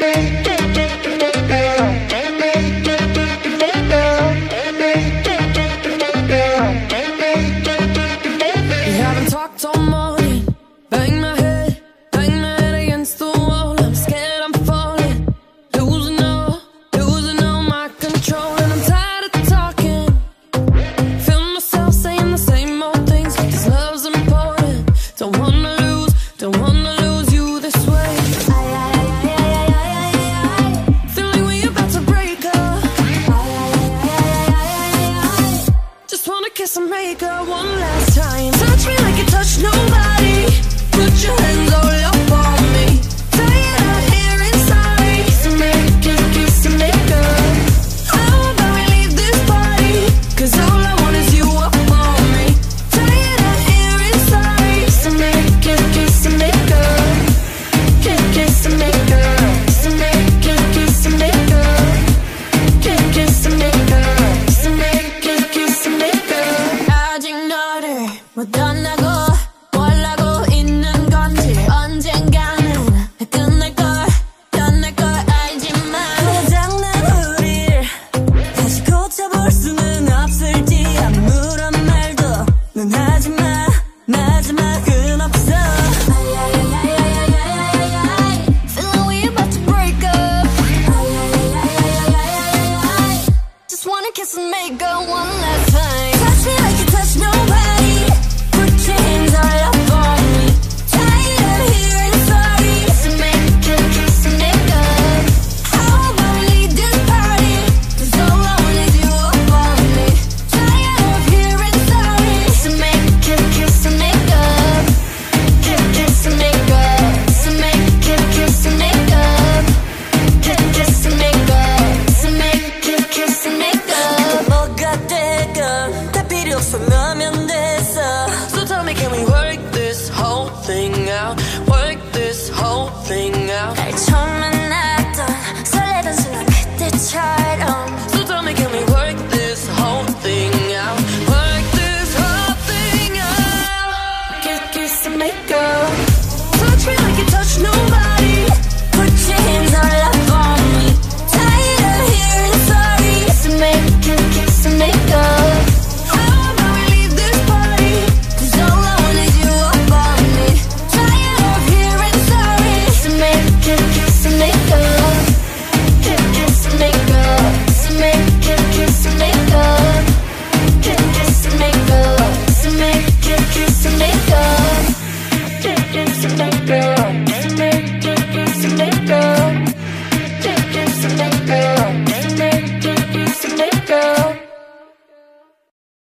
day. Thing out, work this whole thing out. Sometimes